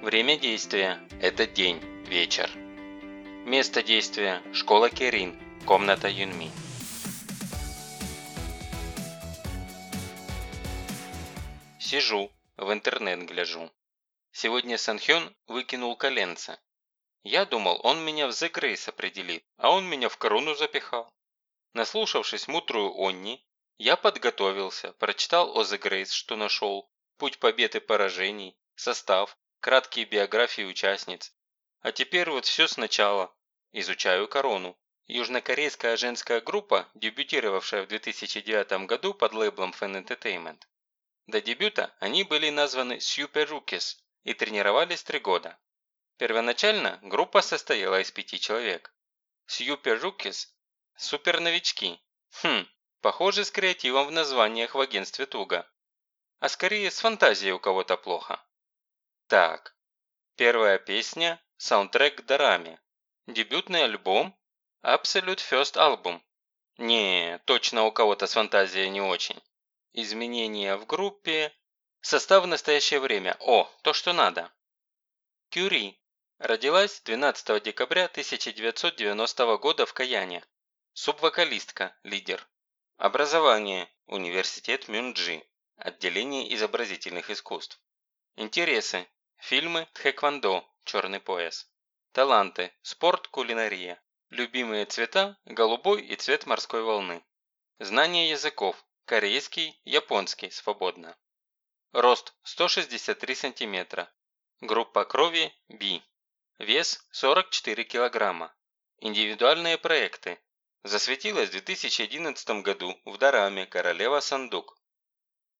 Время действия – это день, вечер. Место действия – школа Керин, комната Юнми. Сижу, в интернет гляжу. Сегодня Санхён выкинул коленца. Я думал, он меня в The Grace определит, а он меня в корону запихал. Наслушавшись мудрую Онни, я подготовился, прочитал о The Grace, что нашел, путь побед и поражений, состав, краткие биографии участниц. А теперь вот все сначала. Изучаю корону. Южнокорейская женская группа, дебютировавшая в 2009 году под лейблом Fan Entertainment. До дебюта они были названы Super Rookies и тренировались три года. Первоначально группа состояла из пяти человек. Super Rookies – суперновички. Хм, похоже с креативом в названиях в агентстве Туга. А скорее с фантазией у кого-то плохо. Так, первая песня – саундтрек к Дораме. Дебютный альбом – Absolute First Album. Не, точно у кого-то с фантазией не очень. Изменения в группе. Состав в настоящее время. О, то, что надо. Кюри. Родилась 12 декабря 1990 года в Каяне. Субвокалистка, лидер. Образование. Университет Мюнджи. Отделение изобразительных искусств. Интересы. Фильмы Тхэквондо. Черный пояс. Таланты. Спорт, кулинария. Любимые цвета – голубой и цвет морской волны. Знание языков Корейский, японский, свободно. Рост 163 см. Группа крови B. Вес 44 кг. Индивидуальные проекты. Засветилась в 2011 году в Дараме королева Сандук.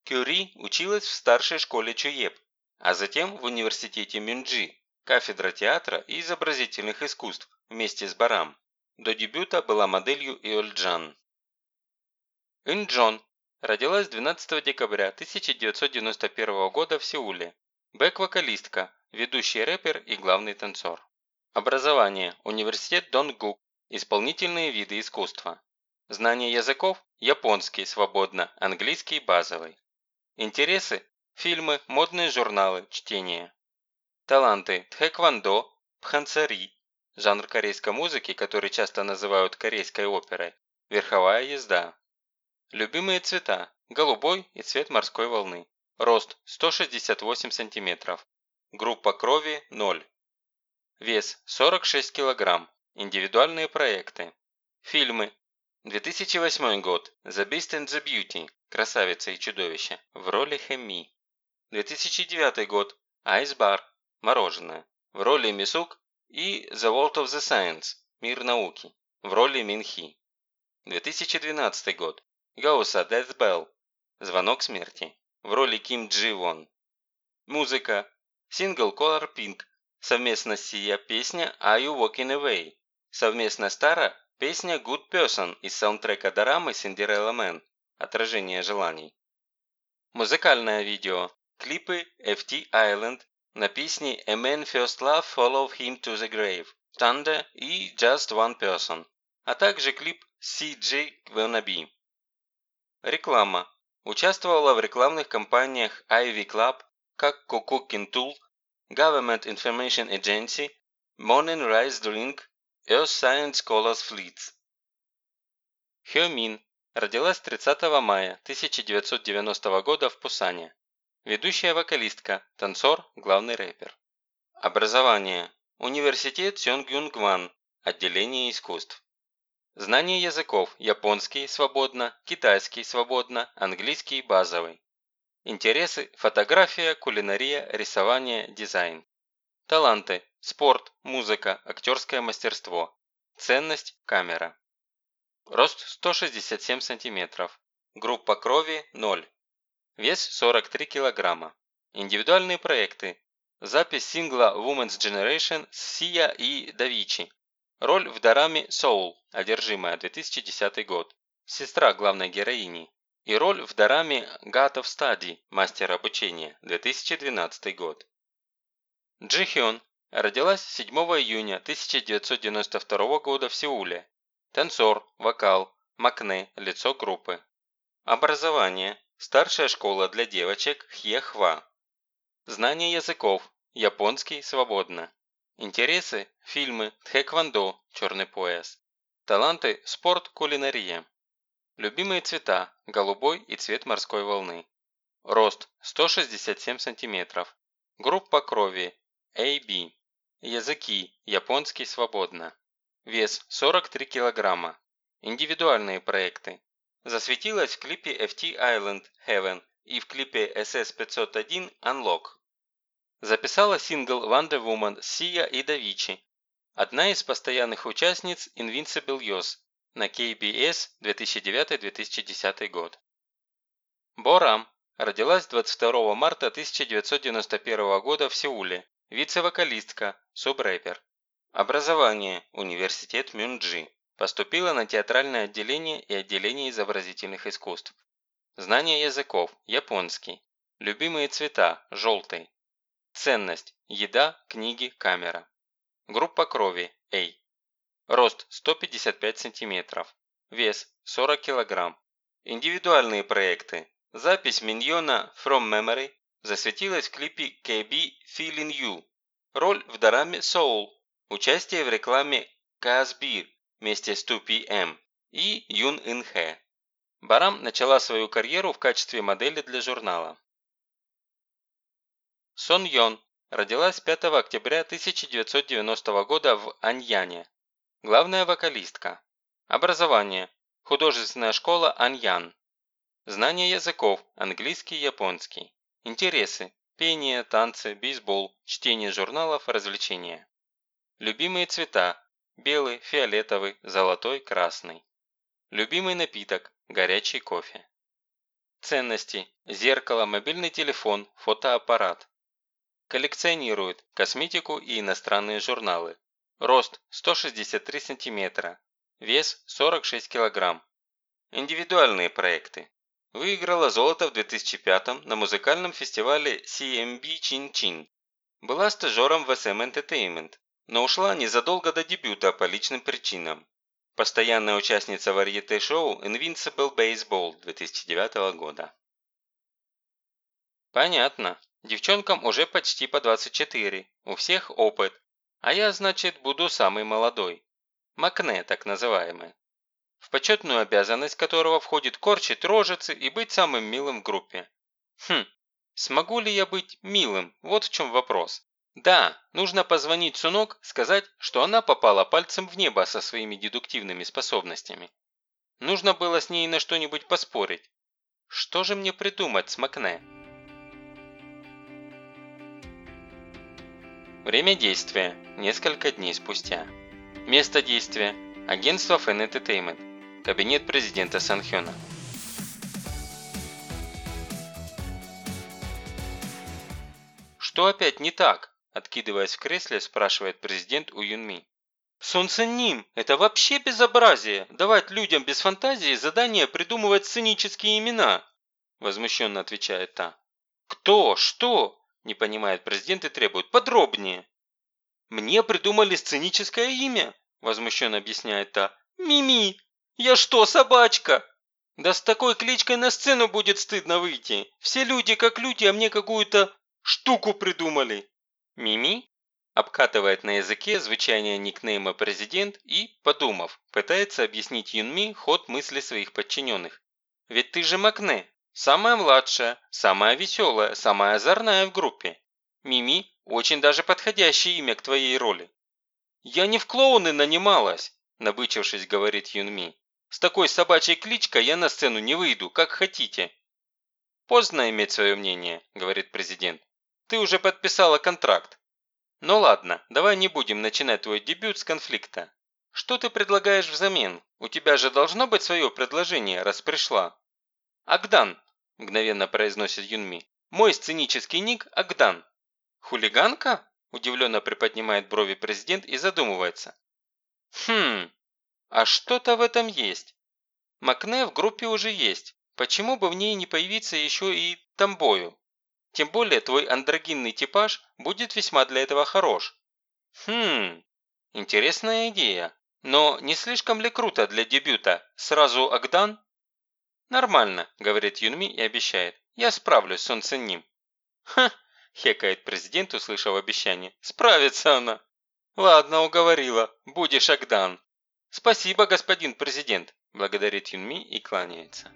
Кюри училась в старшей школе Чуеп, а затем в университете Мюнджи, кафедра театра и изобразительных искусств вместе с Барам. До дебюта была моделью Иольджан. Инджон Родилась 12 декабря 1991 года в Сеуле. Бэк-вокалистка, ведущий рэпер и главный танцор. Образование. Университет Донгук. Исполнительные виды искусства. Знание языков. Японский, свободно, английский, базовый. Интересы. Фильмы, модные журналы, чтение. Таланты. Тхэквондо, пханцари. Жанр корейской музыки, который часто называют корейской оперой. Верховая езда. Любимые цвета – голубой и цвет морской волны. Рост – 168 см. Группа крови – 0. Вес – 46 кг. Индивидуальные проекты. Фильмы. 2008 год. The Beast and the Beauty. Красавица и чудовище. В роли Хэми. 2009 год. Bar. Мороженое. В роли Мисук и The World of the Science. Мир науки. В роли Минхи. 2012 год. Гауса Death Bell. Звонок смерти. В роли Ким Джи Вон. Музыка. Сингл Color Pink. Совместно Сия песня Are You Walking Away. Совместно Стара песня Good Person из саундтрека дорамы Cinderella Man. Отражение желаний. Музыкальное видео. Клипы FT Island на песни A Man First Love Follow Him to the Grave, Thunder и Just One Person, а также клип CJ Wannabe. Реклама. Участвовала в рекламных кампаниях Ivy Club, как Cooking Tool, Government Information Agency, Morning Rice Drink, Earth Science Scholars Fleets. Хёмин родилась 30 мая 1990 года в Пусане. Ведущая вокалистка, танцор, главный рэпер. Образование. Университет Сёнгюнгван. Отделение искусств. Знание языков – японский – свободно, китайский – свободно, английский – базовый. Интересы – фотография, кулинария, рисование, дизайн. Таланты – спорт, музыка, актерское мастерство. Ценность – камера. Рост 167 см. Группа крови – 0. Вес 43 кг. Индивидуальные проекты. Запись сингла Women's Generation с Сия и Давичи. Роль в дораме «Soul» «Одержимая» 2010 год. Сестра главной героини. И роль в дораме «God of Study» «Мастер обучения» 2012 год. Джи Хён родилась 7 июня 1992 года в Сеуле. Танцор, вокал, макне, лицо группы. Образование. Старшая школа для девочек Хьехва. Знание языков. японский, свободно. Интересы, фильмы, тхэквондо, черный пояс. Таланты, спорт, кулинария. Любимые цвета – голубой и цвет морской волны. Рост – 167 см. Группа крови – AB. Языки – японский, свободно. Вес – 43 кг. Индивидуальные проекты. Засветилась в клипе FT Island Heaven и в клипе SS501 Unlock. Записала сингл Wonder Woman Сия и Давичи. Одна из постоянных участниц Invincible Yos на KBS 2009-2010 год. Борам родилась 22 марта 1991 года в Сеуле, вице-вокалистка, суб-рэпер. Образование – Университет Мюнджи. Поступила на театральное отделение и отделение изобразительных искусств. Знание языков – японский. Любимые цвета – желтый. Ценность – еда, книги, камера. Группа крови – A. Рост 155 см. Вес 40 кг. Индивидуальные проекты. Запись миньона From Memory засветилась в клипе KB Feeling You. Роль в дораме Soul. Участие в рекламе Казбир вместе с 2PM и Юн Ин Хэ. Барам начала свою карьеру в качестве модели для журнала. Сон Йон родилась 5 октября 1990 года в Аньяне. Главная вокалистка. Образование. Художественная школа Аньян. Знание языков. Английский, японский. Интересы. Пение, танцы, бейсбол, чтение журналов, развлечения. Любимые цвета. Белый, фиолетовый, золотой, красный. Любимый напиток – горячий кофе. Ценности – зеркало, мобильный телефон, фотоаппарат. Коллекционирует косметику и иностранные журналы. Рост 163 см. Вес 46 кг. Индивидуальные проекты. Выиграла золото в 2005 на музыкальном фестивале CMB Chin Chin. Была стажером в SM Entertainment, но ушла незадолго до дебюта по личным причинам. Постоянная участница варьете-шоу Invincible Baseball 2009 года. Понятно. Девчонкам уже почти по 24. У всех опыт, а я, значит, буду самый молодой. Макне, так называемый. В почетную обязанность которого входит корчить рожицы и быть самым милым в группе. Хм, смогу ли я быть милым? Вот в чем вопрос. Да, нужно позвонить Сунок, сказать, что она попала пальцем в небо со своими дедуктивными способностями. Нужно было с ней на что-нибудь поспорить. Что же мне придумать с Макне? Время действия – несколько дней спустя. Место действия – агентство Fan Entertainment, кабинет президента Санхёна. «Что опять не так?» – откидываясь в кресле, спрашивает президент у Юнми. «Солнце Ним, это вообще безобразие! Давать людям без фантазии задание придумывать сценические имена!» Возмущенно отвечает та. «Кто? Что? Не понимает президент и требует подробнее. «Мне придумали сценическое имя», – возмущенно объясняет та. «Мими! Я что, собачка?» «Да с такой кличкой на сцену будет стыдно выйти. Все люди как люди, а мне какую-то штуку придумали». «Мими?» Обкатывает на языке звучание никнейма президент и, подумав, пытается объяснить Юнми ход мысли своих подчиненных. «Ведь ты же Макне, Самая младшая, самая веселая, самая озорная в группе. Мими – очень даже подходящее имя к твоей роли. «Я не в клоуны нанималась», – набычившись, говорит Юнми. «С такой собачьей кличкой я на сцену не выйду, как хотите». «Поздно иметь свое мнение», – говорит президент. «Ты уже подписала контракт». «Ну ладно, давай не будем начинать твой дебют с конфликта. Что ты предлагаешь взамен? У тебя же должно быть свое предложение, раз пришла». «Агдан, – мгновенно произносит Юнми. «Мой сценический ник – Агдан». «Хулиганка?» – удивленно приподнимает брови президент и задумывается. «Хм, а что-то в этом есть. Макне в группе уже есть. Почему бы в ней не появиться еще и Тамбою? Тем более твой андрогинный типаж будет весьма для этого хорош». «Хм, интересная идея. Но не слишком ли круто для дебюта? Сразу Агдан?» «Нормально», – говорит Юнми и обещает. «Я справлюсь с Сон Цинним». «Ха, хекает президент, услышав обещание. «Справится она!» «Ладно, уговорила. Будешь Агдан!» «Спасибо, господин президент!» – благодарит Юнми и кланяется.